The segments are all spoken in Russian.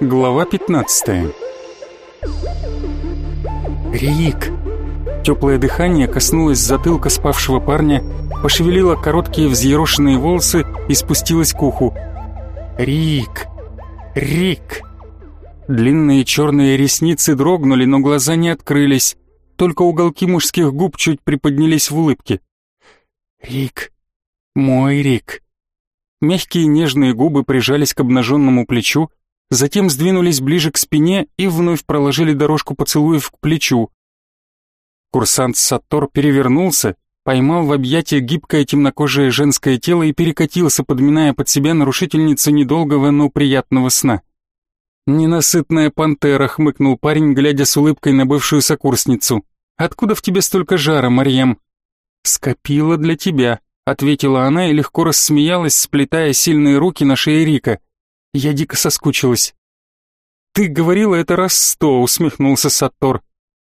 Глава 15 Рик! Теплое дыхание коснулось затылка спавшего парня, пошевелило короткие взъерошенные волосы и спустилось к уху. Рик! Рик! Длинные черные ресницы дрогнули, но глаза не открылись. Только уголки мужских губ чуть приподнялись в улыбке. Рик! Мой Рик! Мягкие нежные губы прижались к обнаженному плечу, затем сдвинулись ближе к спине и вновь проложили дорожку поцелуев к плечу. Курсант Саттор перевернулся, поймал в объятия гибкое темнокожее женское тело и перекатился, подминая под себя нарушительницу недолгого, но приятного сна. «Ненасытная пантера», — хмыкнул парень, глядя с улыбкой на бывшую сокурсницу. «Откуда в тебе столько жара, Марьям?» «Скопила для тебя», — ответила она и легко рассмеялась, сплетая сильные руки на шее Рика. «Я дико соскучилась». «Ты говорила это раз сто», — усмехнулся Саттор.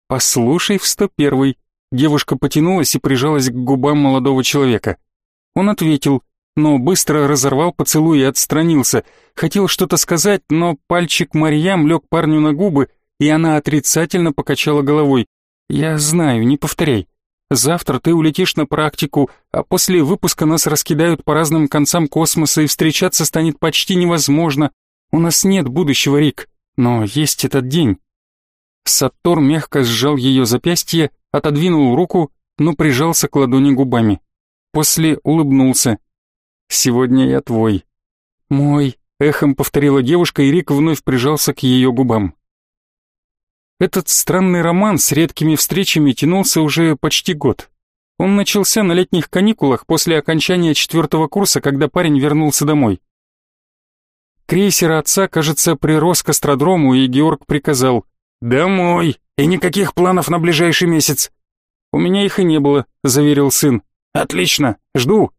«Послушай в сто первый». Девушка потянулась и прижалась к губам молодого человека. Он ответил, но быстро разорвал поцелуй и отстранился. Хотел что-то сказать, но пальчик Марьям лег парню на губы, и она отрицательно покачала головой. «Я знаю, не повторяй. Завтра ты улетишь на практику, а после выпуска нас раскидают по разным концам космоса, и встречаться станет почти невозможно. У нас нет будущего, Рик, но есть этот день. Саттор мягко сжал ее запястье, отодвинул руку, но прижался к ладони губами. После улыбнулся. «Сегодня я твой». «Мой», — эхом повторила девушка, и Рик вновь прижался к ее губам. Этот странный роман с редкими встречами тянулся уже почти год. Он начался на летних каникулах после окончания четвертого курса, когда парень вернулся домой. Крейсер отца, кажется, прирос к астродрому, и Георг приказал «Домой! И никаких планов на ближайший месяц!» «У меня их и не было», — заверил сын. «Отлично! Жду!»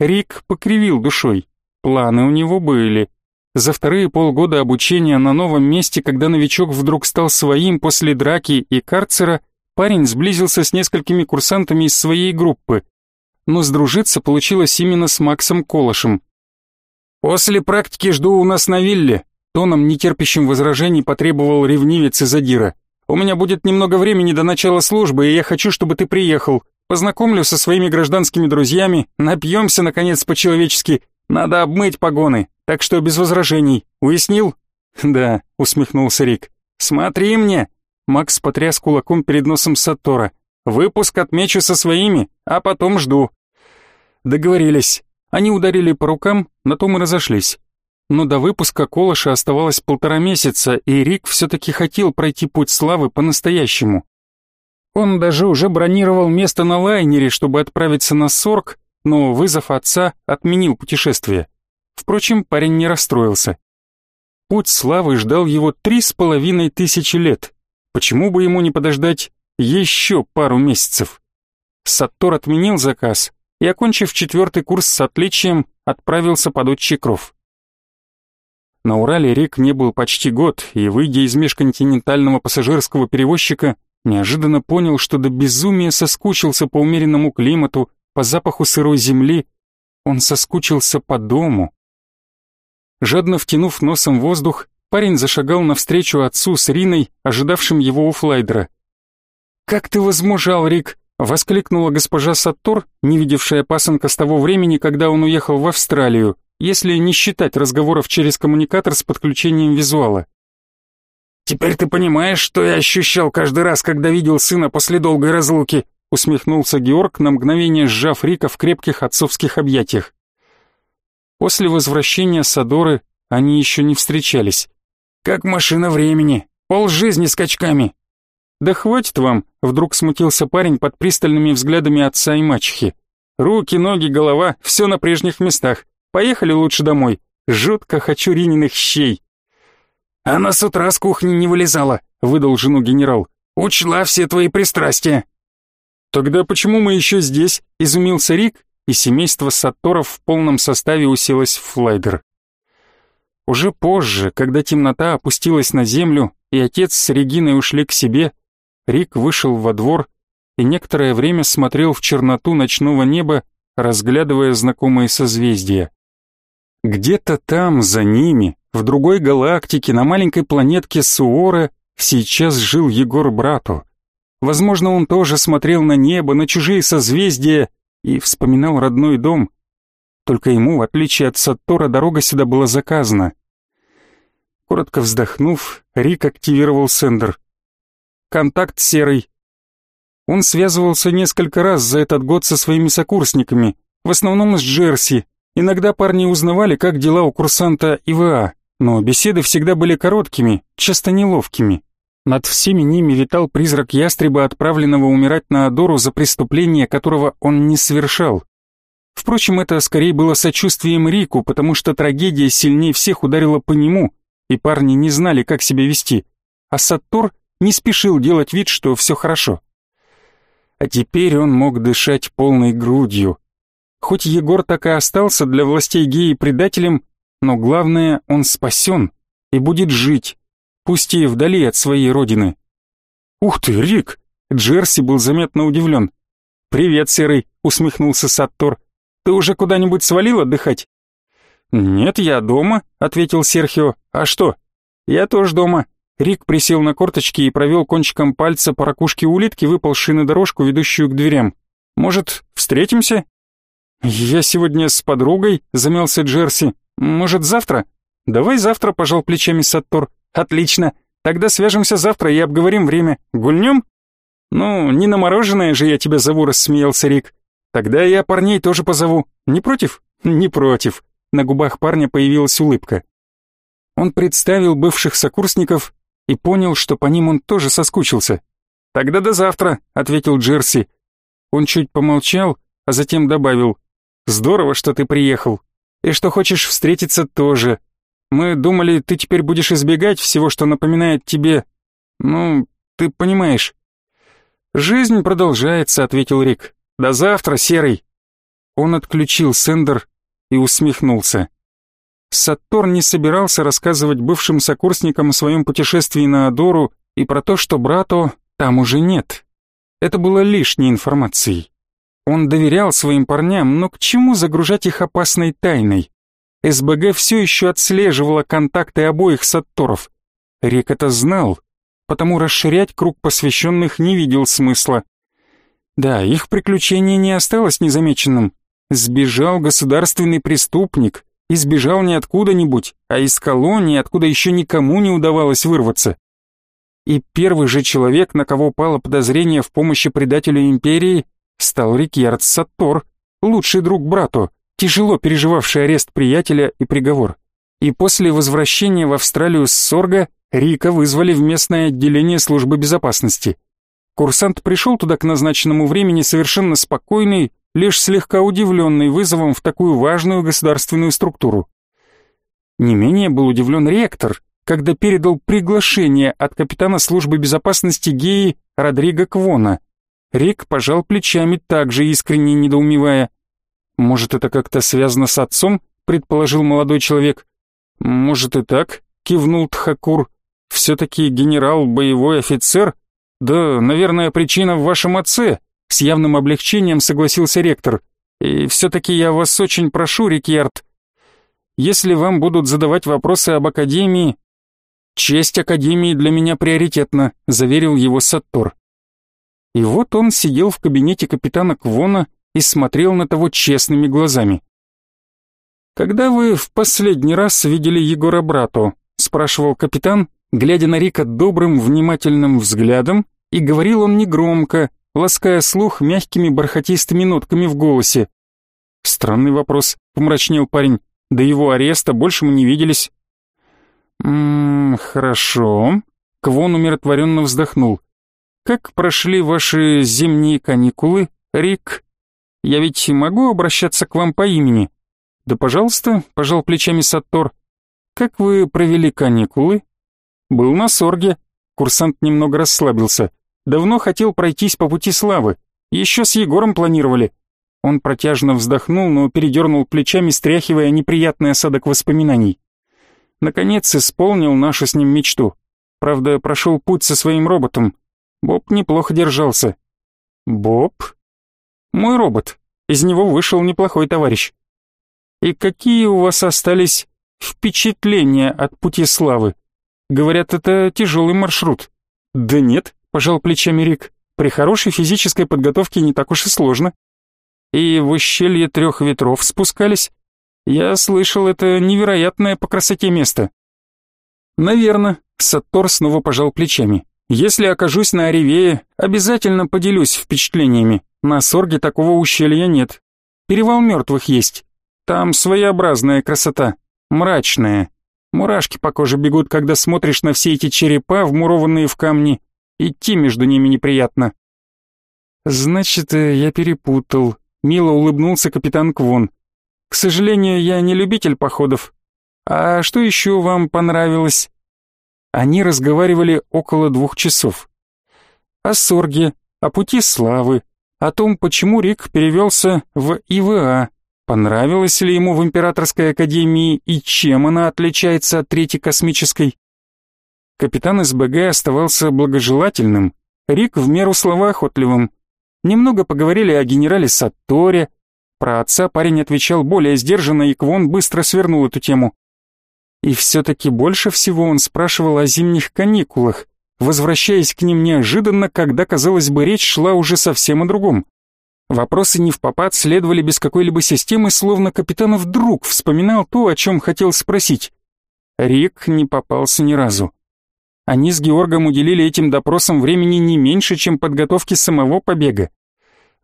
Рик покривил душой. Планы у него были. За вторые полгода обучения на новом месте, когда новичок вдруг стал своим после драки и карцера, парень сблизился с несколькими курсантами из своей группы. Но сдружиться получилось именно с Максом Колышем. «После практики жду у нас на вилле», Тоном, нетерпящим возражений, потребовал ревнивец из Адира. «У меня будет немного времени до начала службы, и я хочу, чтобы ты приехал. Познакомлю со своими гражданскими друзьями, напьемся, наконец, по-человечески. Надо обмыть погоны, так что без возражений. Уяснил?» «Да», — усмехнулся Рик. «Смотри мне!» Макс потряс кулаком перед носом Сатора. «Выпуск отмечу со своими, а потом жду». Договорились. Они ударили по рукам, на том и разошлись но до выпуска Колыша оставалось полтора месяца, и Рик все-таки хотел пройти путь славы по-настоящему. Он даже уже бронировал место на лайнере, чтобы отправиться на Сорг, но вызов отца отменил путешествие. Впрочем, парень не расстроился. Путь славы ждал его три с половиной тысячи лет. Почему бы ему не подождать еще пару месяцев? Саттор отменил заказ и, окончив четвертый курс с отличием, отправился под отчий кров. На Урале Рик не был почти год, и, выйдя из межконтинентального пассажирского перевозчика, неожиданно понял, что до безумия соскучился по умеренному климату, по запаху сырой земли. Он соскучился по дому. Жадно втянув носом воздух, парень зашагал навстречу отцу с Риной, ожидавшим его у флайдера. «Как ты возмужал, Рик!» — воскликнула госпожа Саттор, не видевшая пасынка с того времени, когда он уехал в Австралию, если не считать разговоров через коммуникатор с подключением визуала. «Теперь ты понимаешь, что я ощущал каждый раз, когда видел сына после долгой разлуки», усмехнулся Георг, на мгновение сжав Рика в крепких отцовских объятиях. После возвращения Садоры они еще не встречались. «Как машина времени, полжизни скачками». «Да хватит вам», — вдруг смутился парень под пристальными взглядами отца и мачехи. «Руки, ноги, голова — все на прежних местах. Поехали лучше домой. Жутко хочу Рининых щей». «Она с утра с кухни не вылезала», — выдал жену генерал. «Учла все твои пристрастия». «Тогда почему мы еще здесь?» — изумился Рик, и семейство Сатторов в полном составе уселось в флайдер. Уже позже, когда темнота опустилась на землю, и отец с Региной ушли к себе, Рик вышел во двор и некоторое время смотрел в черноту ночного неба, разглядывая знакомые созвездия. Где-то там, за ними, в другой галактике, на маленькой планетке Суора, сейчас жил Егор Брату. Возможно, он тоже смотрел на небо, на чужие созвездия и вспоминал родной дом. Только ему, в отличие от Саттора, дорога сюда была заказана. Коротко вздохнув, Рик активировал сендер. «Контакт серый». Он связывался несколько раз за этот год со своими сокурсниками, в основном с Джерси. Иногда парни узнавали, как дела у курсанта ИВА, но беседы всегда были короткими, часто неловкими. Над всеми ними витал призрак ястреба, отправленного умирать на Адору за преступление, которого он не совершал. Впрочем, это скорее было сочувствием Рику, потому что трагедия сильнее всех ударила по нему, и парни не знали, как себя вести, а Саттор не спешил делать вид, что все хорошо. А теперь он мог дышать полной грудью. Хоть Егор так и остался для властей геи предателем, но главное, он спасен и будет жить, пусть и вдали от своей родины. «Ух ты, Рик!» Джерси был заметно удивлен. «Привет, Серый!» — усмехнулся Саттор. «Ты уже куда-нибудь свалил отдыхать?» «Нет, я дома», — ответил Серхио. «А что?» «Я тоже дома». Рик присел на корточки и провел кончиком пальца по ракушке улитки, выползшей на дорожку, ведущую к дверям. «Может, встретимся?» «Я сегодня с подругой», — замялся Джерси. «Может, завтра?» «Давай завтра», — пожал плечами Саттор. «Отлично. Тогда свяжемся завтра и обговорим время. Гульнем?» «Ну, не на мороженое же я тебя зову», — рассмеялся Рик. «Тогда я парней тоже позову. Не против?» «Не против». На губах парня появилась улыбка. Он представил бывших сокурсников и понял, что по ним он тоже соскучился. «Тогда до завтра», — ответил Джерси. Он чуть помолчал, а затем добавил. «Здорово, что ты приехал. И что хочешь встретиться тоже. Мы думали, ты теперь будешь избегать всего, что напоминает тебе... Ну, ты понимаешь». «Жизнь продолжается», — ответил Рик. «До завтра, Серый». Он отключил сендер и усмехнулся. Саттор не собирался рассказывать бывшим сокурсникам о своем путешествии на Адору и про то, что брату там уже нет. Это было лишней информацией. Он доверял своим парням, но к чему загружать их опасной тайной? СБГ все еще отслеживала контакты обоих Сатторов. Рик это знал, потому расширять круг посвященных не видел смысла. Да, их приключение не осталось незамеченным. Сбежал государственный преступник, и сбежал не откуда-нибудь, а из колонии, откуда еще никому не удавалось вырваться. И первый же человек, на кого пало подозрение в помощи предателю империи, стал Рикьярд Саттор, лучший друг брату, тяжело переживавший арест приятеля и приговор. И после возвращения в Австралию с Сорга Рика вызвали в местное отделение службы безопасности. Курсант пришел туда к назначенному времени совершенно спокойный, лишь слегка удивленный вызовом в такую важную государственную структуру. Не менее был удивлен ректор, когда передал приглашение от капитана службы безопасности Геи Родриго Квона. Рик пожал плечами, также искренне недоумевая. «Может, это как-то связано с отцом?» — предположил молодой человек. «Может и так», — кивнул Тхакур. «Все-таки генерал, боевой офицер? Да, наверное, причина в вашем отце», с явным облегчением согласился ректор. «И все-таки я вас очень прошу, Рикьярд, если вам будут задавать вопросы об Академии...» «Честь Академии для меня приоритетна», — заверил его Саттор. И вот он сидел в кабинете капитана Квона и смотрел на того честными глазами. «Когда вы в последний раз видели Егора Брату?» — спрашивал капитан, глядя на Рика добрым, внимательным взглядом, и говорил он негромко, лаская слух мягкими бархатистыми нотками в голосе. «Странный вопрос», — помрачнел парень. «До его ареста больше мы не виделись». «Ммм, хорошо». Квон умиротворенно вздохнул. «Как прошли ваши зимние каникулы, Рик? Я ведь могу обращаться к вам по имени?» «Да, пожалуйста», — пожал плечами Саттор. «Как вы провели каникулы?» «Был на Сорге». Курсант немного расслабился. Давно хотел пройтись по пути славы. Еще с Егором планировали. Он протяжно вздохнул, но передернул плечами, стряхивая неприятный осадок воспоминаний. Наконец исполнил нашу с ним мечту. Правда, прошел путь со своим роботом. Боб неплохо держался. Боб? Мой робот. Из него вышел неплохой товарищ. И какие у вас остались впечатления от пути славы? Говорят, это тяжелый маршрут. Да нет, пожал плечами Рик. При хорошей физической подготовке не так уж и сложно. И в ущелье трех ветров спускались. Я слышал, это невероятное по красоте место. Наверно, Саттор снова пожал плечами. Если окажусь на Оревее, обязательно поделюсь впечатлениями. На Сорге такого ущелья нет. Перевал мертвых есть. Там своеобразная красота, мрачная. Мурашки по коже бегут, когда смотришь на все эти черепа, вмурованные в камни. Идти между ними неприятно. Значит, э, я перепутал. Мило улыбнулся капитан Квон. К сожалению, я не любитель походов. А что еще вам понравилось? Они разговаривали около двух часов. О Сорге, о пути славы, о том, почему Рик перевелся в ИВА, понравилось ли ему в Императорской Академии и чем она отличается от Третьей Космической. Капитан СБГ оставался благожелательным, Рик в меру словоохотливым. Немного поговорили о генерале Сатторе, про отца парень отвечал более сдержанно, и Квон быстро свернул эту тему. И все-таки больше всего он спрашивал о зимних каникулах, возвращаясь к ним неожиданно, когда, казалось бы, речь шла уже совсем о другом. Вопросы не в попад следовали без какой-либо системы, словно капитан вдруг вспоминал то, о чем хотел спросить. Рик не попался ни разу. Они с Георгом уделили этим допросам времени не меньше, чем подготовке самого побега.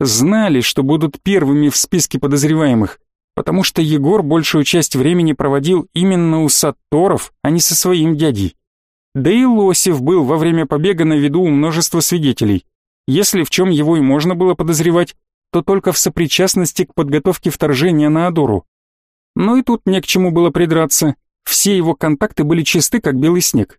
Знали, что будут первыми в списке подозреваемых, потому что Егор большую часть времени проводил именно у Сатторов, а не со своим дядей. Да и Лосев был во время побега на виду у множества свидетелей. Если в чем его и можно было подозревать, то только в сопричастности к подготовке вторжения на Адору. Но и тут не к чему было придраться, все его контакты были чисты, как белый снег.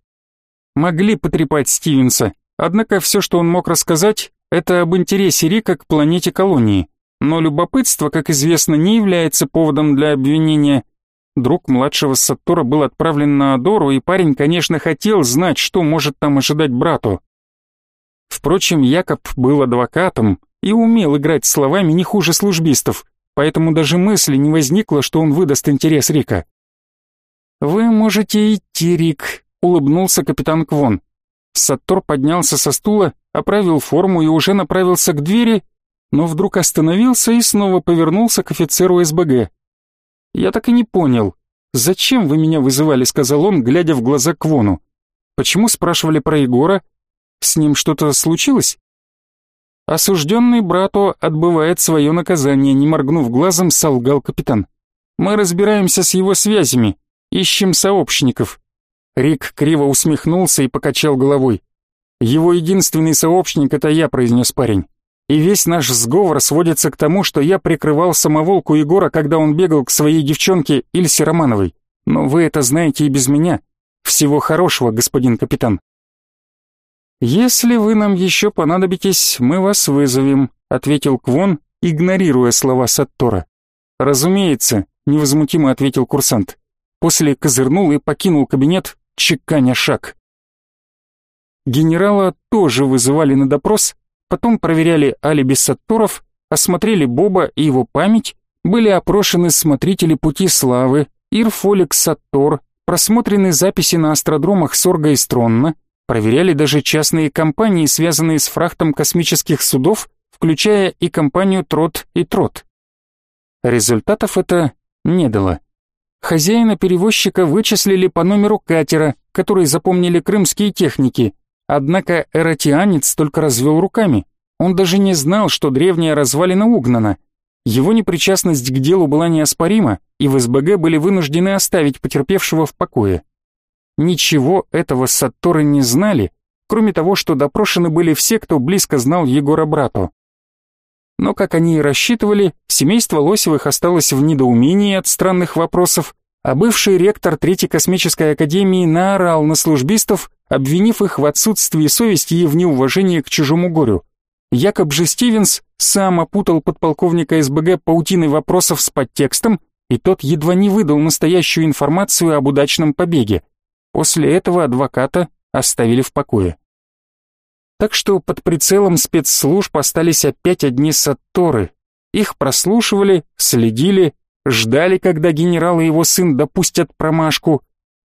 Могли потрепать Стивенса, однако все, что он мог рассказать, это об интересе Рика к планете колонии. Но любопытство, как известно, не является поводом для обвинения. Друг младшего Саттора был отправлен на Адору, и парень, конечно, хотел знать, что может там ожидать брату. Впрочем, Якоб был адвокатом и умел играть словами не хуже службистов, поэтому даже мысли не возникло, что он выдаст интерес Рика. «Вы можете идти, Рик», — улыбнулся капитан Квон. Саттор поднялся со стула, оправил форму и уже направился к двери, но вдруг остановился и снова повернулся к офицеру СБГ. «Я так и не понял, зачем вы меня вызывали?» — сказал он, глядя в глаза Квону. «Почему спрашивали про Егора? С ним что-то случилось?» Осужденный брату отбывает свое наказание, не моргнув глазом, солгал капитан. «Мы разбираемся с его связями, ищем сообщников». Рик криво усмехнулся и покачал головой. «Его единственный сообщник — это я», — произнес парень. И весь наш сговор сводится к тому, что я прикрывал самоволку Егора, когда он бегал к своей девчонке Ильсе Романовой. Но вы это знаете и без меня. Всего хорошего, господин капитан. Если вы нам еще понадобитесь, мы вас вызовем, ответил Квон, игнорируя слова Саттора. Разумеется, невозмутимо ответил курсант. После козырнул и покинул кабинет, чеканя шаг. Генерала тоже вызывали на допрос, потом проверяли алиби Сатторов, осмотрели Боба и его память, были опрошены смотрители пути славы, Ирфолик Саттор, просмотрены записи на астродромах Сорга и Стронна, проверяли даже частные компании, связанные с фрахтом космических судов, включая и компанию Трот и Трот. Результатов это не дало. Хозяина-перевозчика вычислили по номеру катера, который запомнили крымские техники, Однако эротианец только развел руками. Он даже не знал, что древняя развалина угнана. Его непричастность к делу была неоспорима, и в СБГ были вынуждены оставить потерпевшего в покое. Ничего этого Сатторы не знали, кроме того, что допрошены были все, кто близко знал Егора брату. Но, как они и рассчитывали, семейство Лосевых осталось в недоумении от странных вопросов, а бывший ректор Третьей космической академии наорал на службистов, обвинив их в отсутствии совести и в неуважении к чужому горю. Якоб же Стивенс сам опутал подполковника СБГ паутиной вопросов с подтекстом, и тот едва не выдал настоящую информацию об удачном побеге. После этого адвоката оставили в покое. Так что под прицелом спецслужб остались опять одни сатторы. Их прослушивали, следили, ждали, когда генерал и его сын допустят промашку.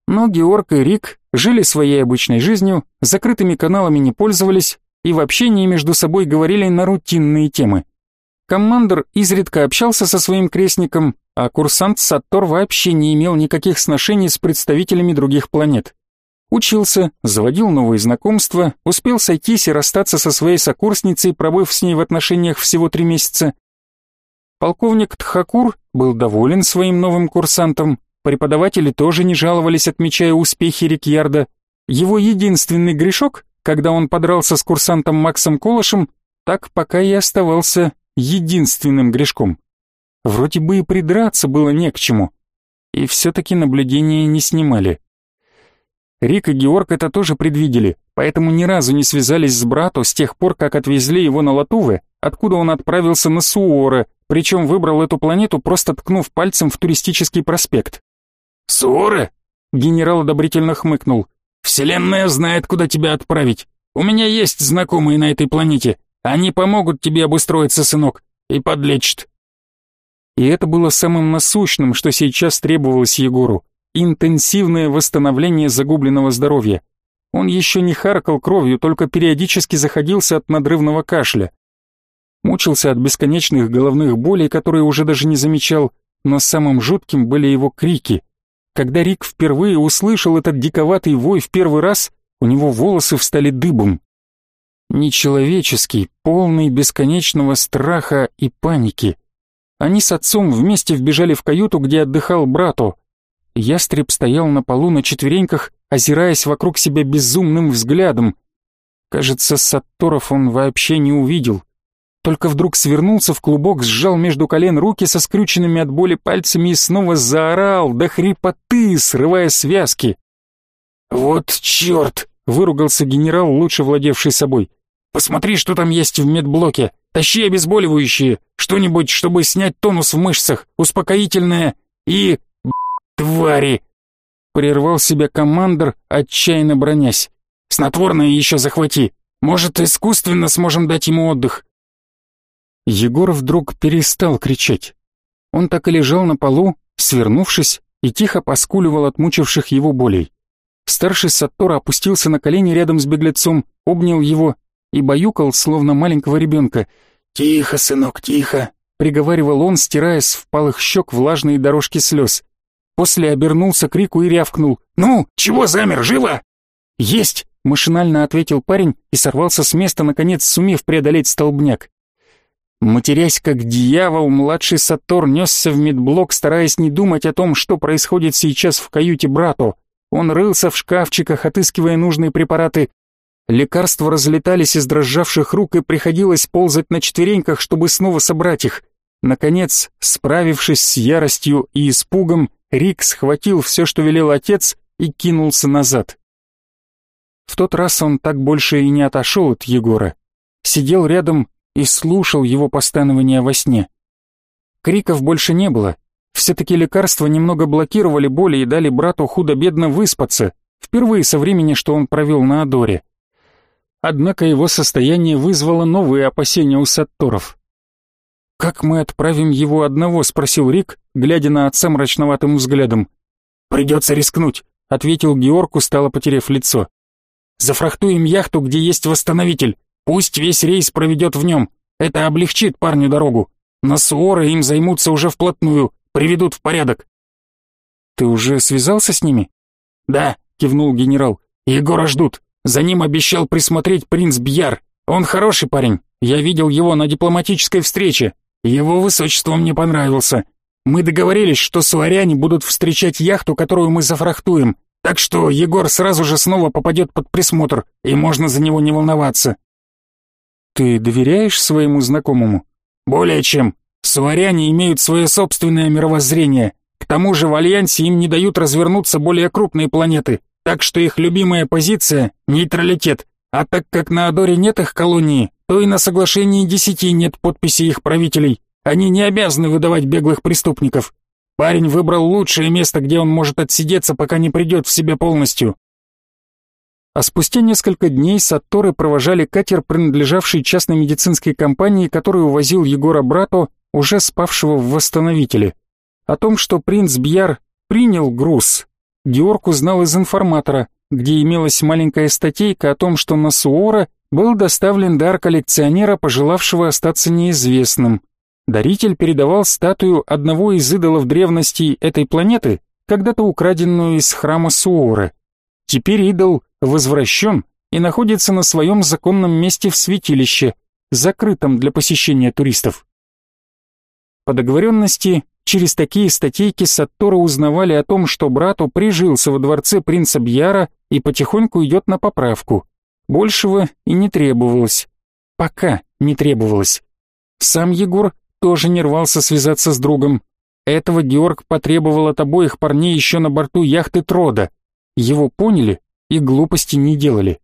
Но Георг и Рик жили своей обычной жизнью, закрытыми каналами не пользовались и в общении между собой говорили на рутинные темы. Коммандер изредка общался со своим крестником, а курсант Саттор вообще не имел никаких сношений с представителями других планет. Учился, заводил новые знакомства, успел сойтись и расстаться со своей сокурсницей, пробыв с ней в отношениях всего три месяца. Полковник Тхакур был доволен своим новым курсантом, преподаватели тоже не жаловались, отмечая успехи Рикьярда. Его единственный грешок, когда он подрался с курсантом Максом Колышем, так пока и оставался единственным грешком. Вроде бы и придраться было не к чему. И все-таки наблюдения не снимали. Рик и Георг это тоже предвидели, поэтому ни разу не связались с братом с тех пор, как отвезли его на Латуве, откуда он отправился на Суора, причем выбрал эту планету, просто ткнув пальцем в туристический проспект. «Суора?» — генерал одобрительно хмыкнул. «Вселенная знает, куда тебя отправить. У меня есть знакомые на этой планете. Они помогут тебе обустроиться, сынок, и подлечат». И это было самым насущным, что сейчас требовалось Егору интенсивное восстановление загубленного здоровья. Он еще не харкал кровью, только периодически заходился от надрывного кашля. Мучился от бесконечных головных болей, которые уже даже не замечал, но самым жутким были его крики. Когда Рик впервые услышал этот диковатый вой в первый раз, у него волосы встали дыбом. Нечеловеческий, полный бесконечного страха и паники. Они с отцом вместе вбежали в каюту, где отдыхал брату, Ястреб стоял на полу на четвереньках, озираясь вокруг себя безумным взглядом. Кажется, Сатторов он вообще не увидел. Только вдруг свернулся в клубок, сжал между колен руки со скрюченными от боли пальцами и снова заорал до хрипоты, срывая связки. «Вот черт!» — выругался генерал, лучше владевший собой. «Посмотри, что там есть в медблоке. Тащи обезболивающие, что-нибудь, чтобы снять тонус в мышцах, успокоительное и твари!» Прервал себя командор, отчаянно бронясь. «Снотворное еще захвати! Может, искусственно сможем дать ему отдых?» Егор вдруг перестал кричать. Он так и лежал на полу, свернувшись, и тихо поскуливал от мучивших его болей. Старший Саттора опустился на колени рядом с беглецом, обнял его и баюкал, словно маленького ребенка. «Тихо, сынок, тихо!» — приговаривал он, стирая с впалых щек влажные дорожки слез. После обернулся к Рику и рявкнул. «Ну, чего замер, живо?» «Есть!» — машинально ответил парень и сорвался с места, наконец сумев преодолеть столбняк. Матерясь как дьявол, младший Сатор несся в медблок, стараясь не думать о том, что происходит сейчас в каюте брату. Он рылся в шкафчиках, отыскивая нужные препараты. Лекарства разлетались из дрожавших рук, и приходилось ползать на четвереньках, чтобы снова собрать их. Наконец, справившись с яростью и испугом, Рик схватил все, что велел отец, и кинулся назад. В тот раз он так больше и не отошел от Егора. Сидел рядом и слушал его постановления во сне. Криков больше не было. Все-таки лекарства немного блокировали боли и дали брату худо-бедно выспаться, впервые со времени, что он провел на Адоре. Однако его состояние вызвало новые опасения у Сатторов. «Как мы отправим его одного?» — спросил Рик, глядя на отца мрачноватым взглядом. «Придется рискнуть», — ответил Георг, устало потеряв лицо. «Зафрахтуем яхту, где есть восстановитель. Пусть весь рейс проведет в нем. Это облегчит парню дорогу. На Суоры им займутся уже вплотную, приведут в порядок». «Ты уже связался с ними?» «Да», — кивнул генерал. «Егора ждут. За ним обещал присмотреть принц Бьяр. Он хороший парень. Я видел его на дипломатической встрече. Его высочество мне понравился. Мы договорились, что суаряне будут встречать яхту, которую мы зафрахтуем, так что Егор сразу же снова попадет под присмотр, и можно за него не волноваться. Ты доверяешь своему знакомому? Более чем. Суаряне имеют свое собственное мировоззрение. К тому же в Альянсе им не дают развернуться более крупные планеты, так что их любимая позиция — нейтралитет. А так как на Адоре нет их колонии, то и на соглашении десяти нет подписи их правителей. Они не обязаны выдавать беглых преступников. Парень выбрал лучшее место, где он может отсидеться, пока не придет в себя полностью. А спустя несколько дней Сатторы провожали катер, принадлежавший частной медицинской компании, который увозил Егора брату, уже спавшего в восстановителе. О том, что принц Бьяр принял груз, Георг узнал из информатора, где имелась маленькая статейка о том, что на Суора был доставлен дар коллекционера, пожелавшего остаться неизвестным. Даритель передавал статую одного из идолов древности этой планеты, когда-то украденную из храма Суоры. Теперь идол возвращен и находится на своем законном месте в святилище, закрытом для посещения туристов. По договоренности, через такие статейки Саттора узнавали о том, что брату прижился во дворце принца Бьяра и потихоньку идет на поправку. Большего и не требовалось. Пока не требовалось. Сам Егор тоже не рвался связаться с другом. Этого Георг потребовал от обоих парней еще на борту яхты Трода. Его поняли и глупости не делали.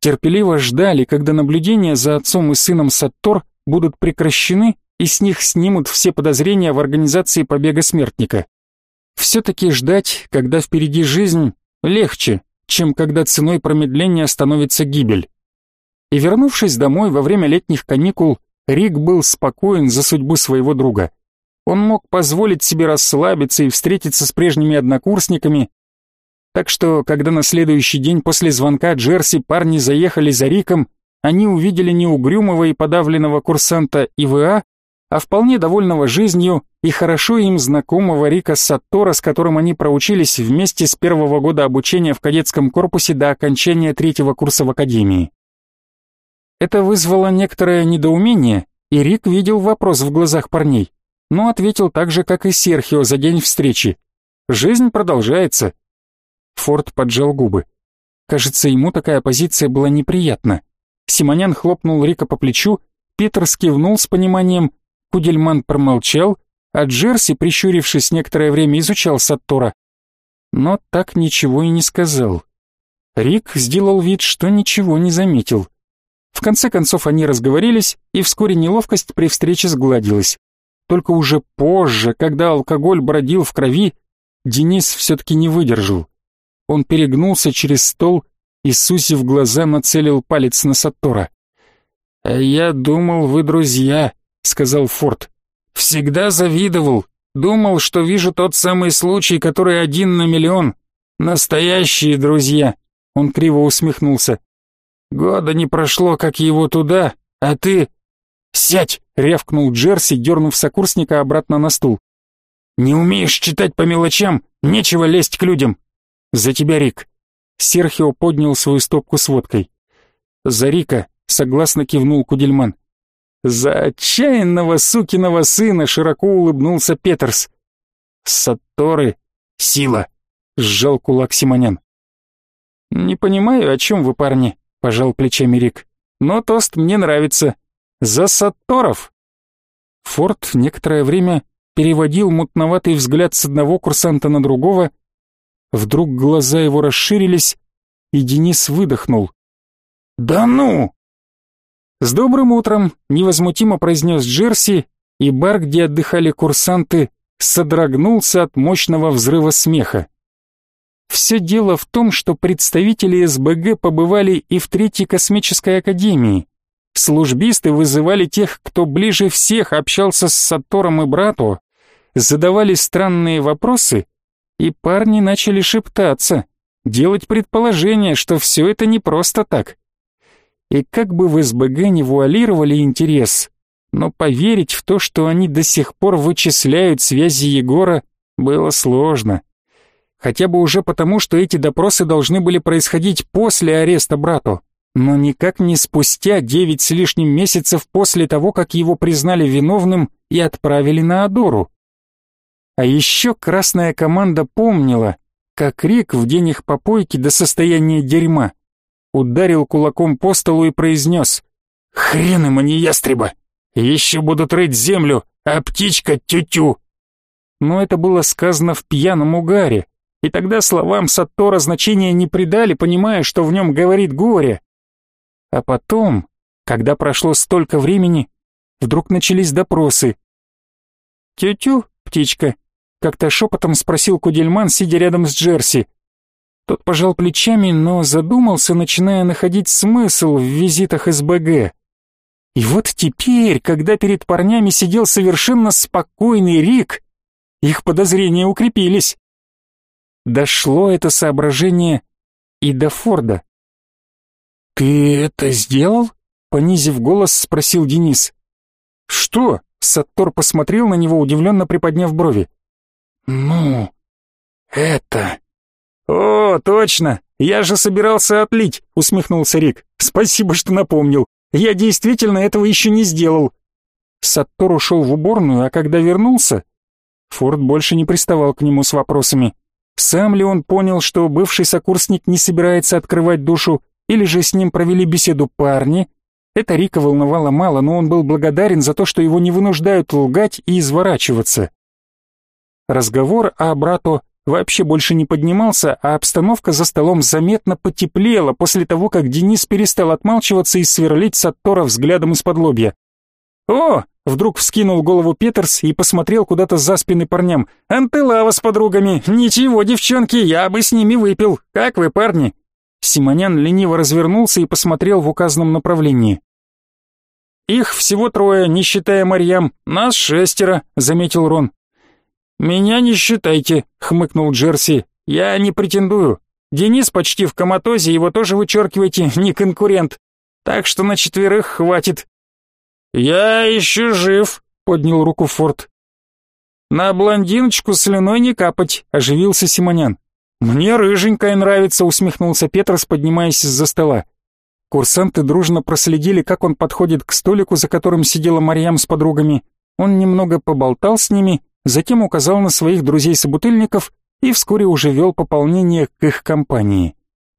Терпеливо ждали, когда наблюдения за отцом и сыном Саттор будут прекращены и с них снимут все подозрения в организации побега смертника. Все-таки ждать, когда впереди жизнь, легче, чем когда ценой промедления становится гибель. И вернувшись домой во время летних каникул, Рик был спокоен за судьбу своего друга. Он мог позволить себе расслабиться и встретиться с прежними однокурсниками. Так что, когда на следующий день после звонка Джерси парни заехали за Риком, они увидели не угрюмого и подавленного курсанта ИВА, а вполне довольного жизнью и хорошо им знакомого Рика Саттора, с которым они проучились вместе с первого года обучения в кадетском корпусе до окончания третьего курса в академии. Это вызвало некоторое недоумение, и Рик видел вопрос в глазах парней, но ответил так же, как и Серхио за день встречи. «Жизнь продолжается». Форд поджал губы. Кажется, ему такая позиция была неприятна. Симонян хлопнул Рика по плечу, Питер скивнул с пониманием, Кудельман промолчал, а Джерси, прищурившись некоторое время, изучал Саттора. Но так ничего и не сказал. Рик сделал вид, что ничего не заметил. В конце концов они разговорились, и вскоре неловкость при встрече сгладилась. Только уже позже, когда алкоголь бродил в крови, Денис все-таки не выдержал. Он перегнулся через стол и, сусив глаза, нацелил палец на Саттора. «А я думал, вы друзья», — сказал Форд. «Всегда завидовал. Думал, что вижу тот самый случай, который один на миллион. Настоящие друзья». Он криво усмехнулся. Года не прошло, как его туда, а ты... «Сядь!» — рявкнул Джерси, дернув сокурсника обратно на стул. «Не умеешь читать по мелочам, нечего лезть к людям!» «За тебя, Рик!» Серхио поднял свою стопку с водкой. «За Рика!» — согласно кивнул Кудельман. «За отчаянного сукиного сына!» — широко улыбнулся Петерс. «Саторы! Сила!» — сжал кулак Симонян. «Не понимаю, о чем вы, парни?» — пожал плечами Рик. «Но тост мне нравится. За Сатторов!» Форд некоторое время переводил мутноватый взгляд с одного курсанта на другого. Вдруг глаза его расширились, и Денис выдохнул. «Да ну!» «С добрым утром!» — невозмутимо произнес Джерси, и бар, где отдыхали курсанты, содрогнулся от мощного взрыва смеха. Все дело в том, что представители СБГ побывали и в Третьей космической академии. Службисты вызывали тех, кто ближе всех общался с Сатором и брату, задавали странные вопросы, и парни начали шептаться, делать предположение, что все это не просто так. И как бы в СБГ не вуалировали интерес, но поверить в то, что они до сих пор вычисляют связи Егора, было сложно хотя бы уже потому, что эти допросы должны были происходить после ареста брату, но никак не спустя девять с лишним месяцев после того, как его признали виновным и отправили на Адору. А еще красная команда помнила, как Рик в день их попойки до состояния дерьма ударил кулаком по столу и произнес «Хрен им, а ястреба! Еще будут рыть землю, а птичка тю-тю!» Но это было сказано в пьяном угаре, и тогда словам Саттора значения не придали, понимая, что в нем говорит горе. А потом, когда прошло столько времени, вдруг начались допросы. «Тю-тю, птичка», — как-то шепотом спросил Кудельман, сидя рядом с Джерси. Тот пожал плечами, но задумался, начиная находить смысл в визитах СБГ. И вот теперь, когда перед парнями сидел совершенно спокойный Рик, их подозрения укрепились. Дошло это соображение и до Форда. «Ты это сделал?» — понизив голос, спросил Денис. «Что?» — Саттор посмотрел на него, удивленно приподняв брови. «Ну, это...» «О, точно! Я же собирался отлить!» — усмехнулся Рик. «Спасибо, что напомнил. Я действительно этого еще не сделал». Саттор ушел в уборную, а когда вернулся, Форд больше не приставал к нему с вопросами. Сам ли он понял, что бывший сокурсник не собирается открывать душу, или же с ним провели беседу парни? Это Рика волновало мало, но он был благодарен за то, что его не вынуждают лгать и изворачиваться. Разговор о брату вообще больше не поднимался, а обстановка за столом заметно потеплела после того, как Денис перестал отмалчиваться и сверлить Саттора взглядом из-под лобья. «О!» — вдруг вскинул голову Петерс и посмотрел куда-то за спины парням. «Антелава с подругами! Ничего, девчонки, я бы с ними выпил! Как вы, парни?» Симонян лениво развернулся и посмотрел в указанном направлении. «Их всего трое, не считая Марьям. Нас шестеро», — заметил Рон. «Меня не считайте», — хмыкнул Джерси. «Я не претендую. Денис почти в коматозе, его тоже вычеркивайте, не конкурент. Так что на четверых хватит». «Я еще жив», — поднял руку Форд. «На блондиночку слюной не капать», — оживился Симонян. «Мне рыженькая нравится», — усмехнулся Петрос, поднимаясь из-за стола. Курсанты дружно проследили, как он подходит к столику, за которым сидела Марьям с подругами. Он немного поболтал с ними затем указал на своих друзей-собутыльников и вскоре уже вел пополнение к их компании.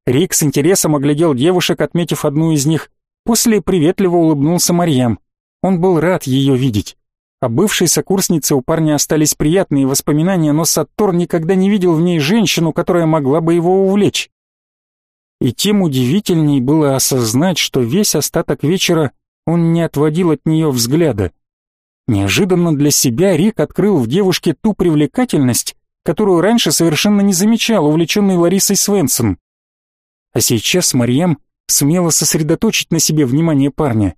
Рик с интересом оглядел девушек, отметив одну из них, после приветливо улыбнулся Марьям. Он был рад ее видеть. О бывшей сокурснице у парня остались приятные воспоминания, но Саттор никогда не видел в ней женщину, которая могла бы его увлечь. И тем удивительней было осознать, что весь остаток вечера он не отводил от нее взгляда. Неожиданно для себя Рик открыл в девушке ту привлекательность, которую раньше совершенно не замечал, увлеченный Ларисой Свенсон. А сейчас Марьям сумела сосредоточить на себе внимание парня.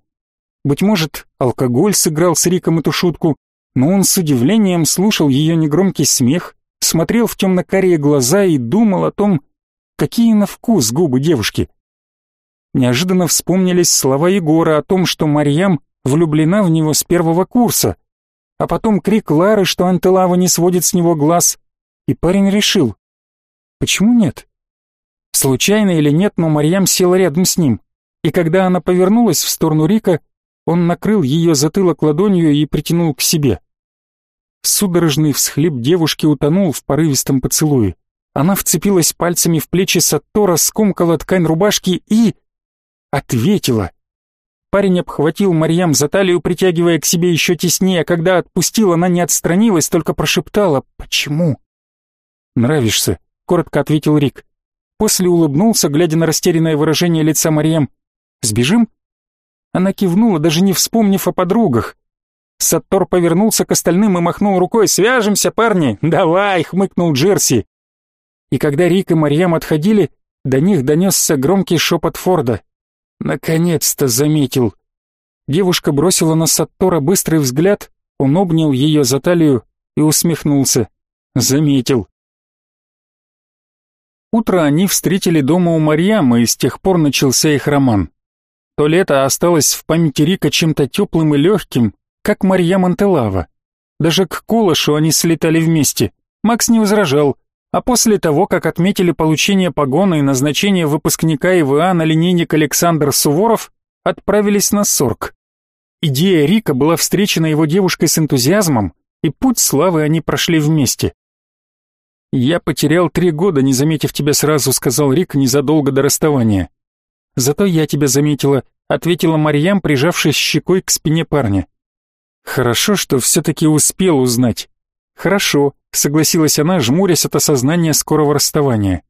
Быть может, алкоголь сыграл с Риком эту шутку, но он с удивлением слушал ее негромкий смех, смотрел в темно-карие глаза и думал о том, какие на вкус губы девушки. Неожиданно вспомнились слова Егора о том, что Марьям влюблена в него с первого курса. А потом крик Лары, что Антелава не сводит с него глаз. И парень решил. Почему нет? Случайно или нет, но Марьям села рядом с ним. И когда она повернулась в сторону Рика, он накрыл ее затылок ладонью и притянул к себе. Судорожный всхлип девушки утонул в порывистом поцелуе. Она вцепилась пальцами в плечи Саттора, скомкала ткань рубашки и... ответила. Парень обхватил Марьям за талию, притягивая к себе еще теснее, а когда отпустил, она не отстранилась, только прошептала «Почему?» «Нравишься», — коротко ответил Рик. После улыбнулся, глядя на растерянное выражение лица Марьям. «Сбежим?» Она кивнула, даже не вспомнив о подругах. Саттор повернулся к остальным и махнул рукой. «Свяжемся, парни! Давай!» — хмыкнул Джерси. И когда Рик и Марьям отходили, до них донесся громкий шепот Форда. Наконец-то заметил. Девушка бросила на Саттора быстрый взгляд, он обнял ее за талию и усмехнулся. Заметил. Утро они встретили дома у Марьямы, и с тех пор начался их роман. То лето осталось в памяти Рика чем-то теплым и легким, как Марьям Антелава. Даже к Колышу они слетали вместе. Макс не возражал, а после того, как отметили получение погона и назначение выпускника ИВА на линейник Александр Суворов, отправились на Сорг. Идея Рика была встречена его девушкой с энтузиазмом, и путь славы они прошли вместе. «Я потерял три года, не заметив тебя сразу», — сказал Рик незадолго до расставания. «Зато я тебя заметила», — ответила Марьям, прижавшись щекой к спине парня. «Хорошо, что все-таки успел узнать. Хорошо, согласилась она, жмурясь от осознания скорого расставания.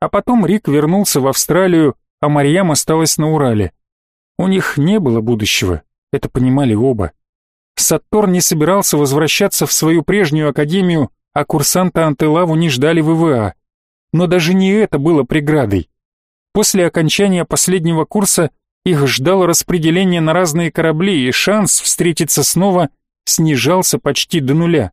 А потом Рик вернулся в Австралию, а Марьям осталась на Урале. У них не было будущего, это понимали оба. Саттор не собирался возвращаться в свою прежнюю академию, а курсанта Антелаву не ждали в ИВА. но даже не это было преградой. После окончания последнего курса их ждало распределение на разные корабли, и шанс встретиться снова снижался почти до нуля.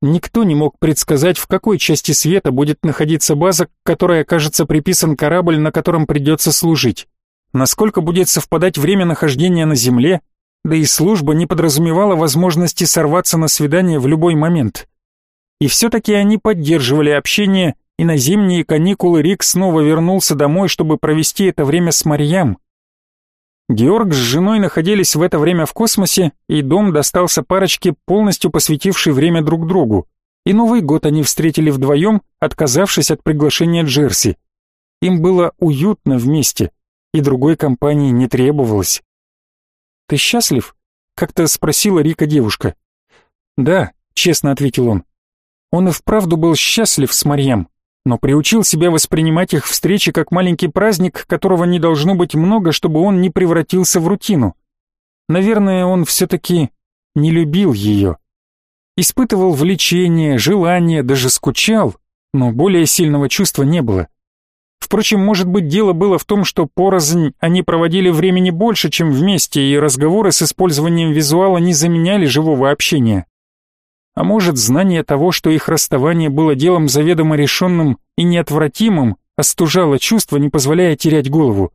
Никто не мог предсказать, в какой части света будет находиться база, к которой окажется приписан корабль, на котором придется служить. Насколько будет совпадать время нахождения на Земле, да и служба не подразумевала возможности сорваться на свидание в любой момент. И все-таки они поддерживали общение, и на зимние каникулы Рик снова вернулся домой, чтобы провести это время с Марьям. Георг с женой находились в это время в космосе, и дом достался парочке, полностью посвятившей время друг другу. И Новый год они встретили вдвоем, отказавшись от приглашения Джерси. Им было уютно вместе, и другой компании не требовалось. «Ты счастлив?» — как-то спросила Рика девушка. «Да», — честно ответил он. Он и вправду был счастлив с Марьям но приучил себя воспринимать их встречи как маленький праздник, которого не должно быть много, чтобы он не превратился в рутину. Наверное, он все-таки не любил ее. Испытывал влечение, желание, даже скучал, но более сильного чувства не было. Впрочем, может быть, дело было в том, что порознь они проводили времени больше, чем вместе, и разговоры с использованием визуала не заменяли живого общения. А может, знание того, что их расставание было делом заведомо решенным и неотвратимым, остужало чувство, не позволяя терять голову.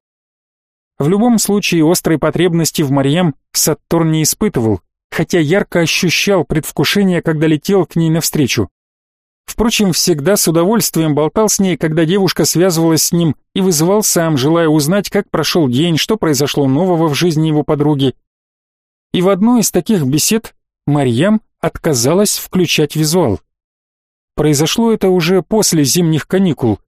В любом случае, острой потребности в Марьям Саттор не испытывал, хотя ярко ощущал предвкушение, когда летел к ней навстречу. Впрочем, всегда с удовольствием болтал с ней, когда девушка связывалась с ним и вызывал сам, желая узнать, как прошел день, что произошло нового в жизни его подруги. И в одной из таких бесед Марьям отказалась включать визуал. Произошло это уже после зимних каникул.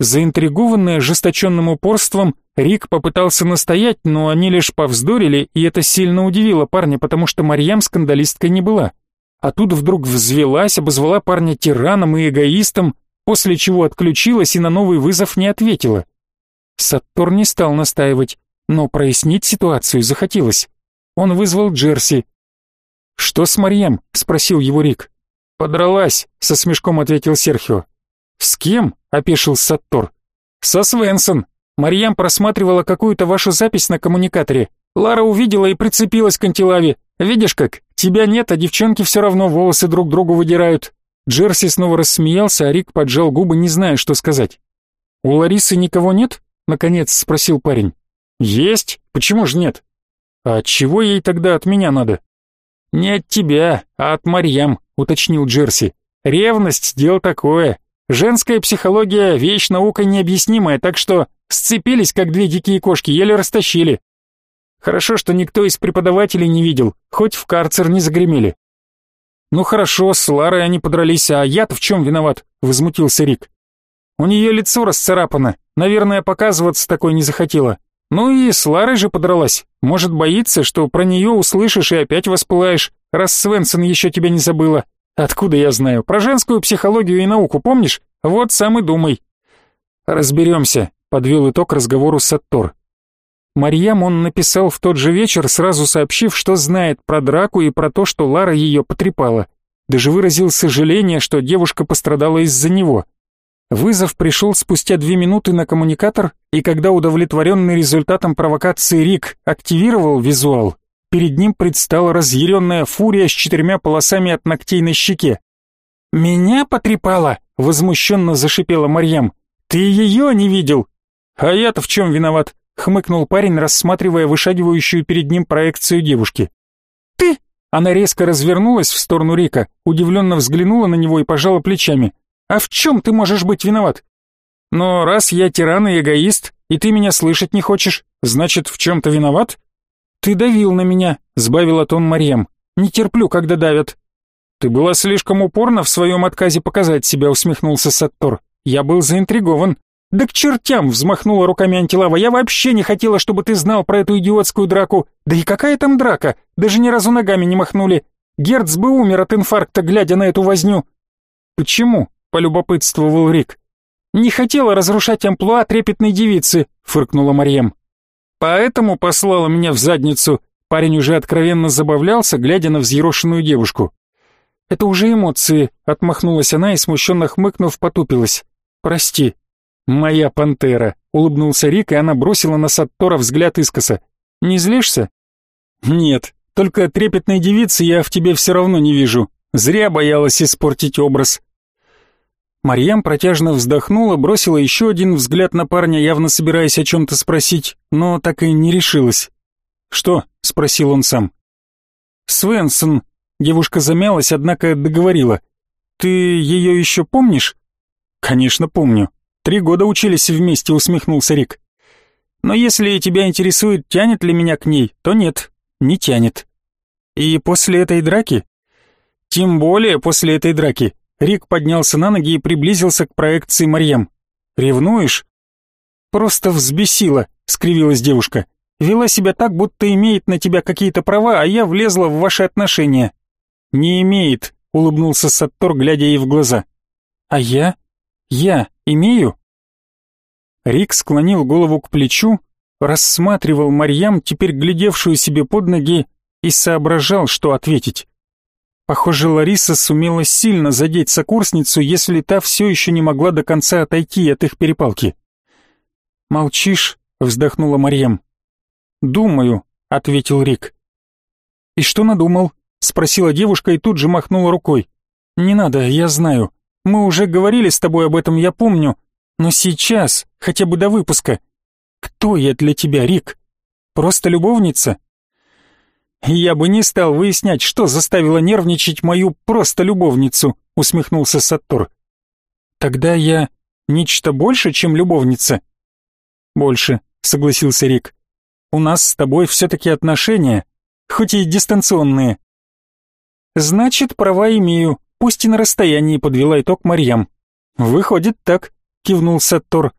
Заинтригованный ожесточенным упорством, Рик попытался настоять, но они лишь повздорили, и это сильно удивило парня, потому что Марьям скандалисткой не была. А тут вдруг взвелась, обозвала парня тираном и эгоистом, после чего отключилась и на новый вызов не ответила. Саттор не стал настаивать, но прояснить ситуацию захотелось. Он вызвал Джерси, «Что с Марьям?» — спросил его Рик. «Подралась», — со смешком ответил Серхио. «С кем?» — опешил Саттор. «Со Свенсон. Марьям просматривала какую-то вашу запись на коммуникаторе. Лара увидела и прицепилась к антилаве. Видишь как? Тебя нет, а девчонки все равно волосы друг другу выдирают». Джерси снова рассмеялся, а Рик поджал губы, не зная, что сказать. «У Ларисы никого нет?» — наконец спросил парень. «Есть. Почему же нет?» «А чего ей тогда от меня надо?» «Не от тебя, а от Марьям», — уточнил Джерси. «Ревность — дело такое. Женская психология — вещь наука необъяснимая, так что сцепились, как две дикие кошки, еле растащили. Хорошо, что никто из преподавателей не видел, хоть в карцер не загремели». «Ну хорошо, с Ларой они подрались, а я-то в чем виноват?» — возмутился Рик. «У нее лицо расцарапано, наверное, показываться такой не захотела. Ну и с Ларой же подралась. Может, боится, что про нее услышишь и опять воспылаешь, раз Свенсон еще тебя не забыла. Откуда я знаю? Про женскую психологию и науку помнишь? Вот сам и думай. Разберемся, подвел итог разговору Саттор. Марьям он написал в тот же вечер, сразу сообщив, что знает про драку и про то, что Лара ее потрепала. Даже выразил сожаление, что девушка пострадала из-за него. Вызов пришел спустя две минуты на коммуникатор, и когда удовлетворенный результатом провокации Рик активировал визуал, перед ним предстала разъяренная фурия с четырьмя полосами от ногтей на щеке. «Меня потрепала?» — возмущенно зашипела Марьям. «Ты ее не видел?» «А я-то в чем виноват?» — хмыкнул парень, рассматривая вышагивающую перед ним проекцию девушки. «Ты?» Она резко развернулась в сторону Рика, удивленно взглянула на него и пожала плечами. А в чем ты можешь быть виноват? Но раз я тиран и эгоист, и ты меня слышать не хочешь, значит, в чем-то виноват? Ты давил на меня, сбавила тон Марьям. Не терплю, когда давят. Ты была слишком упорна в своем отказе показать себя, усмехнулся Саттор. Я был заинтригован. Да к чертям, взмахнула руками Антилава. Я вообще не хотела, чтобы ты знал про эту идиотскую драку. Да и какая там драка? Даже ни разу ногами не махнули. Герц бы умер от инфаркта, глядя на эту возню. Почему? Полюбопытствовал Рик. «Не хотела разрушать амплуа трепетной девицы», — фыркнула Марьям. «Поэтому послала меня в задницу». Парень уже откровенно забавлялся, глядя на взъерошенную девушку. «Это уже эмоции», — отмахнулась она и, смущенно хмыкнув, потупилась. «Прости, моя пантера», — улыбнулся Рик, и она бросила на Саттора взгляд искоса. «Не злишься?» «Нет, только трепетной девицы я в тебе все равно не вижу. Зря боялась испортить образ». Марьям протяжно вздохнула, бросила еще один взгляд на парня, явно собираясь о чем-то спросить, но так и не решилась. «Что?» — спросил он сам. «Свенсон», — девушка замялась, однако договорила. «Ты ее еще помнишь?» «Конечно помню. Три года учились вместе», — усмехнулся Рик. «Но если тебя интересует, тянет ли меня к ней, то нет, не тянет». «И после этой драки?» «Тем более после этой драки». Рик поднялся на ноги и приблизился к проекции Марьям. «Ревнуешь?» «Просто взбесила», — скривилась девушка. «Вела себя так, будто имеет на тебя какие-то права, а я влезла в ваши отношения». «Не имеет», — улыбнулся Саттор, глядя ей в глаза. «А я?» Я имею?» Рик склонил голову к плечу, рассматривал Марьям, теперь глядевшую себе под ноги, и соображал, что ответить. Похоже, Лариса сумела сильно задеть сокурсницу, если та все еще не могла до конца отойти от их перепалки. «Молчишь?» — вздохнула Марьям. «Думаю», — ответил Рик. «И что надумал?» — спросила девушка и тут же махнула рукой. «Не надо, я знаю. Мы уже говорили с тобой об этом, я помню. Но сейчас, хотя бы до выпуска. Кто я для тебя, Рик? Просто любовница? Я бы не стал выяснять, что заставило нервничать мою просто любовницу, усмехнулся Саттор. Тогда я нечто больше, чем любовница? Больше, согласился Рик. У нас с тобой все-таки отношения, хоть и дистанционные. Значит, права имею, пусть и на расстоянии подвела итог Марьям. «Выходит так», — кивнул Саттор.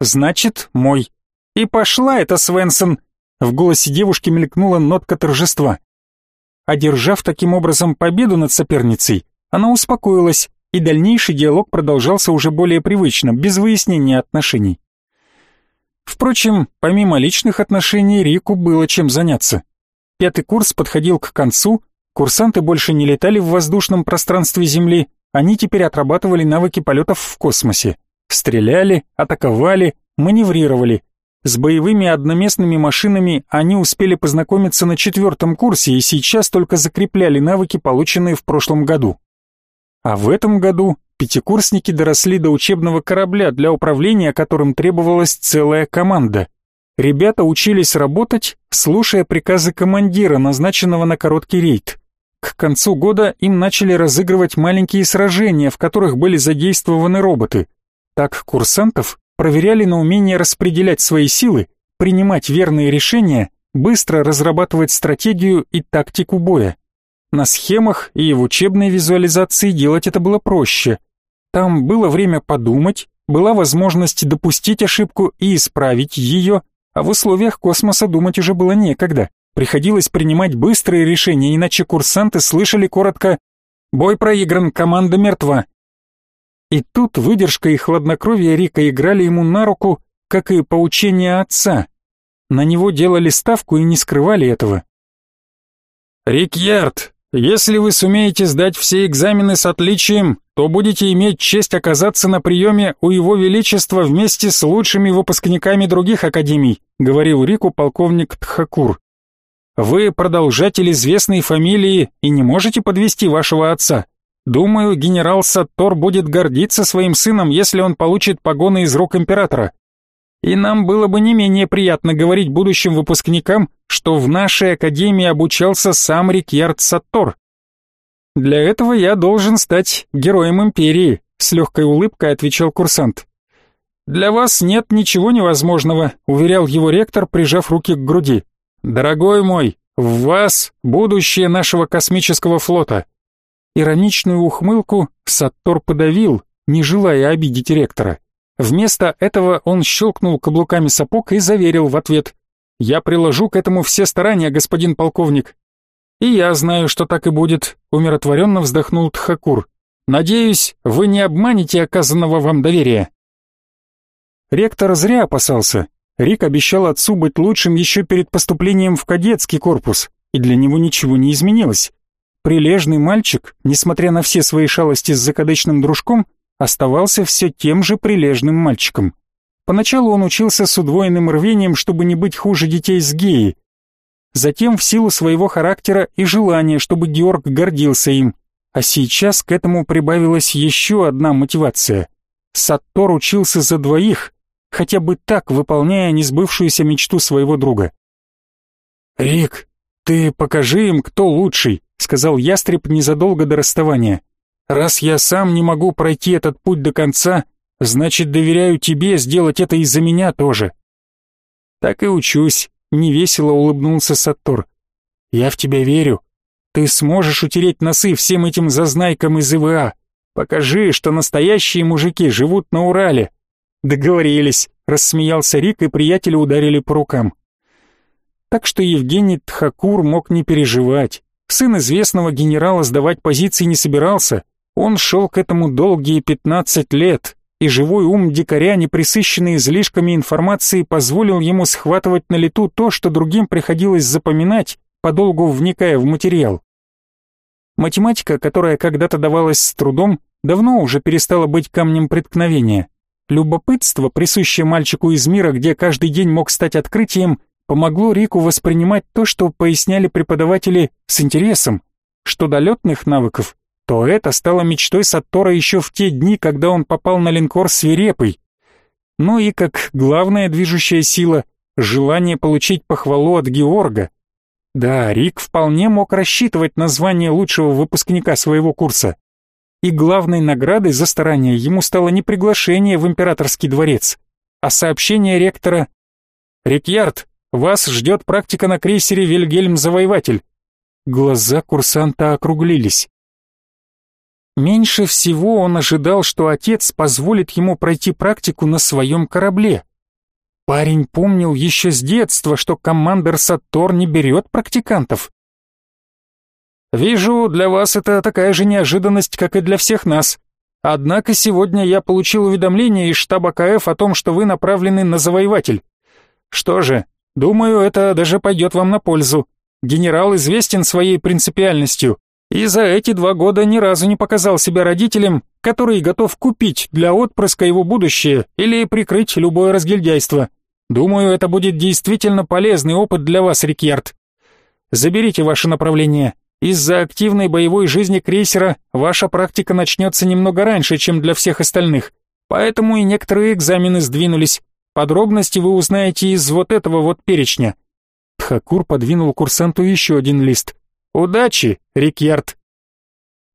«Значит, мой». «И пошла эта Свенсон!» В голосе девушки мелькнула нотка торжества. Одержав таким образом победу над соперницей, она успокоилась, и дальнейший диалог продолжался уже более привычно, без выяснения отношений. Впрочем, помимо личных отношений, Рику было чем заняться. Пятый курс подходил к концу, Курсанты больше не летали в воздушном пространстве Земли, они теперь отрабатывали навыки полетов в космосе. Стреляли, атаковали, маневрировали. С боевыми одноместными машинами они успели познакомиться на четвертом курсе и сейчас только закрепляли навыки, полученные в прошлом году. А в этом году пятикурсники доросли до учебного корабля, для управления которым требовалась целая команда. Ребята учились работать, слушая приказы командира, назначенного на короткий рейд. К концу года им начали разыгрывать маленькие сражения, в которых были задействованы роботы. Так курсантов проверяли на умение распределять свои силы, принимать верные решения, быстро разрабатывать стратегию и тактику боя. На схемах и в учебной визуализации делать это было проще. Там было время подумать, была возможность допустить ошибку и исправить ее, а в условиях космоса думать уже было некогда. Приходилось принимать быстрые решения, иначе курсанты слышали коротко «Бой проигран, команда мертва». И тут выдержка и хладнокровие Рика играли ему на руку, как и поучение отца. На него делали ставку и не скрывали этого. «Рик Ярд, если вы сумеете сдать все экзамены с отличием, то будете иметь честь оказаться на приеме у Его Величества вместе с лучшими выпускниками других академий», говорил Рику полковник Тхакур. Вы продолжатель известной фамилии и не можете подвести вашего отца. Думаю, генерал Саттор будет гордиться своим сыном, если он получит погоны из рук императора. И нам было бы не менее приятно говорить будущим выпускникам, что в нашей академии обучался сам Рикьярд Саттор. Для этого я должен стать героем империи, с легкой улыбкой отвечал курсант. Для вас нет ничего невозможного, уверял его ректор, прижав руки к груди. «Дорогой мой, в вас будущее нашего космического флота!» Ироничную ухмылку Саттор подавил, не желая обидеть ректора. Вместо этого он щелкнул каблуками сапог и заверил в ответ «Я приложу к этому все старания, господин полковник». «И я знаю, что так и будет», — умиротворенно вздохнул Тхакур. «Надеюсь, вы не обманете оказанного вам доверия». Ректор зря опасался. Рик обещал отцу быть лучшим еще перед поступлением в кадетский корпус, и для него ничего не изменилось. Прилежный мальчик, несмотря на все свои шалости с закадычным дружком, оставался все тем же прилежным мальчиком. Поначалу он учился с удвоенным рвением, чтобы не быть хуже детей с геи. Затем в силу своего характера и желания, чтобы Георг гордился им. А сейчас к этому прибавилась еще одна мотивация. Саттор учился за двоих, хотя бы так выполняя несбывшуюся мечту своего друга. «Рик, ты покажи им, кто лучший», — сказал ястреб незадолго до расставания. «Раз я сам не могу пройти этот путь до конца, значит, доверяю тебе сделать это из-за меня тоже». «Так и учусь», — невесело улыбнулся Саттор. «Я в тебя верю. Ты сможешь утереть носы всем этим зазнайкам из ИВА. Покажи, что настоящие мужики живут на Урале». «Договорились», — рассмеялся Рик, и приятели ударили по рукам. Так что Евгений Тхакур мог не переживать. Сын известного генерала сдавать позиции не собирался. Он шел к этому долгие 15 лет, и живой ум дикаря, не присыщенный излишками информации, позволил ему схватывать на лету то, что другим приходилось запоминать, подолгу вникая в материал. Математика, которая когда-то давалась с трудом, давно уже перестала быть камнем преткновения. Любопытство, присущее мальчику из мира, где каждый день мог стать открытием, помогло Рику воспринимать то, что поясняли преподаватели с интересом. Что до летных навыков, то это стало мечтой Саттора еще в те дни, когда он попал на линкор свирепый. Ну и как главная движущая сила — желание получить похвалу от Георга. Да, Рик вполне мог рассчитывать на звание лучшего выпускника своего курса. И главной наградой за старание ему стало не приглашение в императорский дворец, а сообщение ректора «Рикьярд, вас ждет практика на крейсере «Вильгельм-завоеватель». Глаза курсанта округлились. Меньше всего он ожидал, что отец позволит ему пройти практику на своем корабле. Парень помнил еще с детства, что командир Саттор не берет практикантов. «Вижу, для вас это такая же неожиданность, как и для всех нас. Однако сегодня я получил уведомление из штаба КФ о том, что вы направлены на завоеватель. Что же, Думаю, это даже пойдет вам на пользу. Генерал известен своей принципиальностью и за эти два года ни разу не показал себя родителем, который готов купить для отпрыска его будущее или прикрыть любое разгильдяйство. Думаю, это будет действительно полезный опыт для вас, Рикьярд. Заберите ваше направление. Из-за активной боевой жизни крейсера ваша практика начнется немного раньше, чем для всех остальных, поэтому и некоторые экзамены сдвинулись. Подробности вы узнаете из вот этого вот перечня. Тхакур подвинул курсанту еще один лист. Удачи, Рикьярд.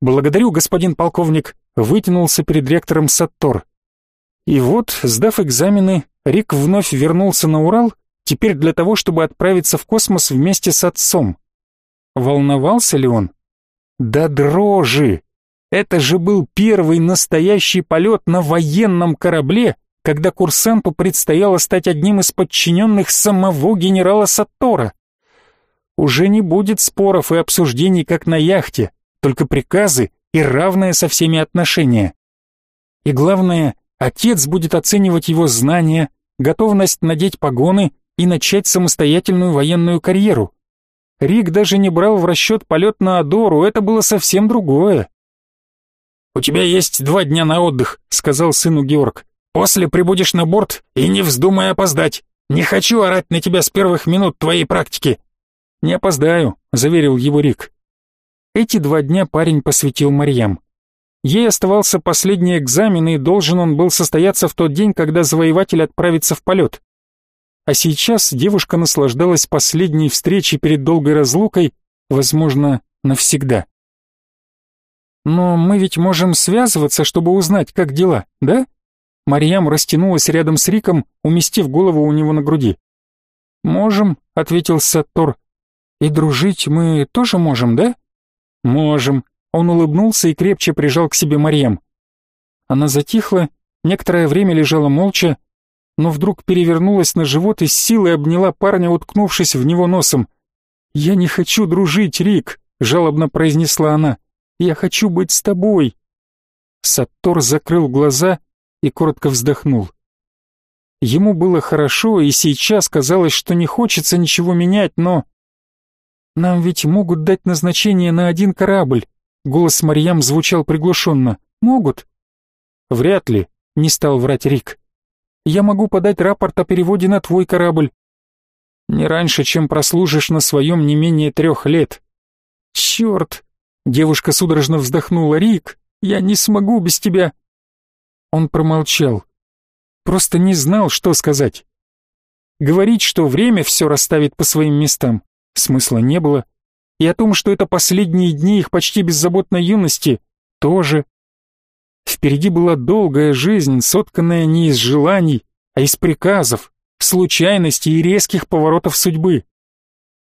Благодарю, господин полковник, вытянулся перед ректором Саттор. И вот, сдав экзамены, Рик вновь вернулся на Урал, теперь для того, чтобы отправиться в космос вместе с отцом. Волновался ли он? Да дрожи! Это же был первый настоящий полет на военном корабле, когда курсанту предстояло стать одним из подчиненных самого генерала Саттора. Уже не будет споров и обсуждений, как на яхте, только приказы и равное со всеми отношения. И главное, отец будет оценивать его знания, готовность надеть погоны и начать самостоятельную военную карьеру. Рик даже не брал в расчет полет на Адору, это было совсем другое. «У тебя есть два дня на отдых», — сказал сыну Георг. После прибудешь на борт и не вздумай опоздать. Не хочу орать на тебя с первых минут твоей практики. Не опоздаю, заверил его Рик. Эти два дня парень посвятил Марьям. Ей оставался последний экзамен, и должен он был состояться в тот день, когда завоеватель отправится в полет. А сейчас девушка наслаждалась последней встречей перед долгой разлукой, возможно, навсегда. Но мы ведь можем связываться, чтобы узнать, как дела, да? Марьям растянулась рядом с Риком, уместив голову у него на груди. «Можем», — ответил Саттор. «И дружить мы тоже можем, да?» «Можем». Он улыбнулся и крепче прижал к себе Марьям. Она затихла, некоторое время лежала молча, но вдруг перевернулась на живот и с силой обняла парня, уткнувшись в него носом. «Я не хочу дружить, Рик», — жалобно произнесла она. «Я хочу быть с тобой». Саттор закрыл глаза и коротко вздохнул. Ему было хорошо, и сейчас казалось, что не хочется ничего менять, но... «Нам ведь могут дать назначение на один корабль», — голос Марьям звучал приглушенно. «Могут?» Вряд ли, не стал врать Рик. Я могу подать рапорт о переводе на твой корабль. Не раньше, чем прослужишь на своем не менее трех лет. Черт! Девушка судорожно вздохнула. Рик, я не смогу без тебя. Он промолчал. Просто не знал, что сказать. Говорить, что время все расставит по своим местам, смысла не было. И о том, что это последние дни их почти беззаботной юности, тоже. Впереди была долгая жизнь, сотканная не из желаний, а из приказов, случайностей и резких поворотов судьбы.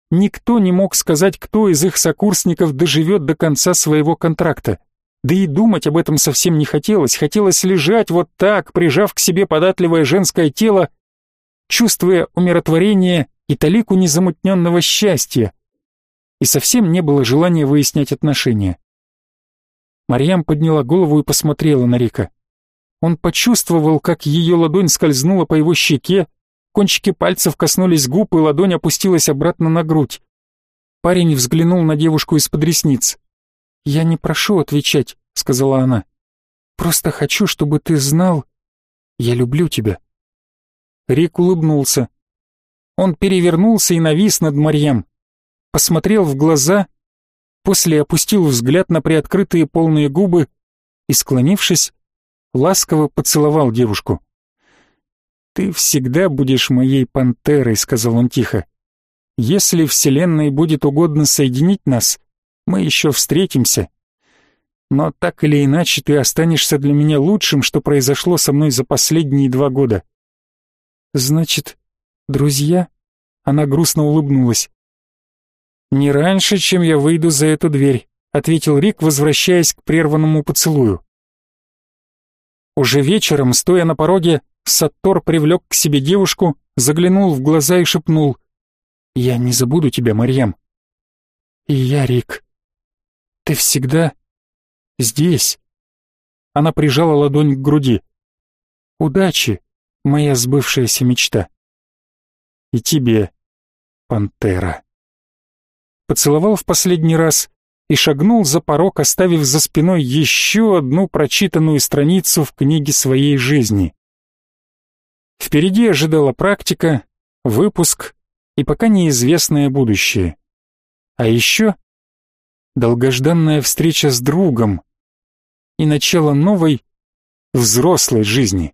Никто не мог сказать, кто из их сокурсников доживет до конца своего контракта. Да и думать об этом совсем не хотелось, хотелось лежать вот так, прижав к себе податливое женское тело, чувствуя умиротворение и талику незамутненного счастья. И совсем не было желания выяснять отношения. Марьям подняла голову и посмотрела на Рика. Он почувствовал, как ее ладонь скользнула по его щеке, кончики пальцев коснулись губ, и ладонь опустилась обратно на грудь. Парень взглянул на девушку из-под ресниц. «Я не прошу отвечать», — сказала она. «Просто хочу, чтобы ты знал, я люблю тебя». Рик улыбнулся. Он перевернулся и навис над Марьям. Посмотрел в глаза, после опустил взгляд на приоткрытые полные губы и, склонившись, ласково поцеловал девушку. «Ты всегда будешь моей пантерой», — сказал он тихо. «Если Вселенной будет угодно соединить нас, мы еще встретимся. Но так или иначе ты останешься для меня лучшим, что произошло со мной за последние два года». «Значит, друзья?» Она грустно улыбнулась. «Не раньше, чем я выйду за эту дверь», — ответил Рик, возвращаясь к прерванному поцелую. Уже вечером, стоя на пороге, Саттор привлек к себе девушку, заглянул в глаза и шепнул. «Я не забуду тебя, Марьям». «И я, Рик. Ты всегда здесь». Она прижала ладонь к груди. «Удачи, моя сбывшаяся мечта». «И тебе, пантера» поцеловал в последний раз и шагнул за порог, оставив за спиной еще одну прочитанную страницу в книге своей жизни. Впереди ожидала практика, выпуск и пока неизвестное будущее. А еще долгожданная встреча с другом и начало новой, взрослой жизни.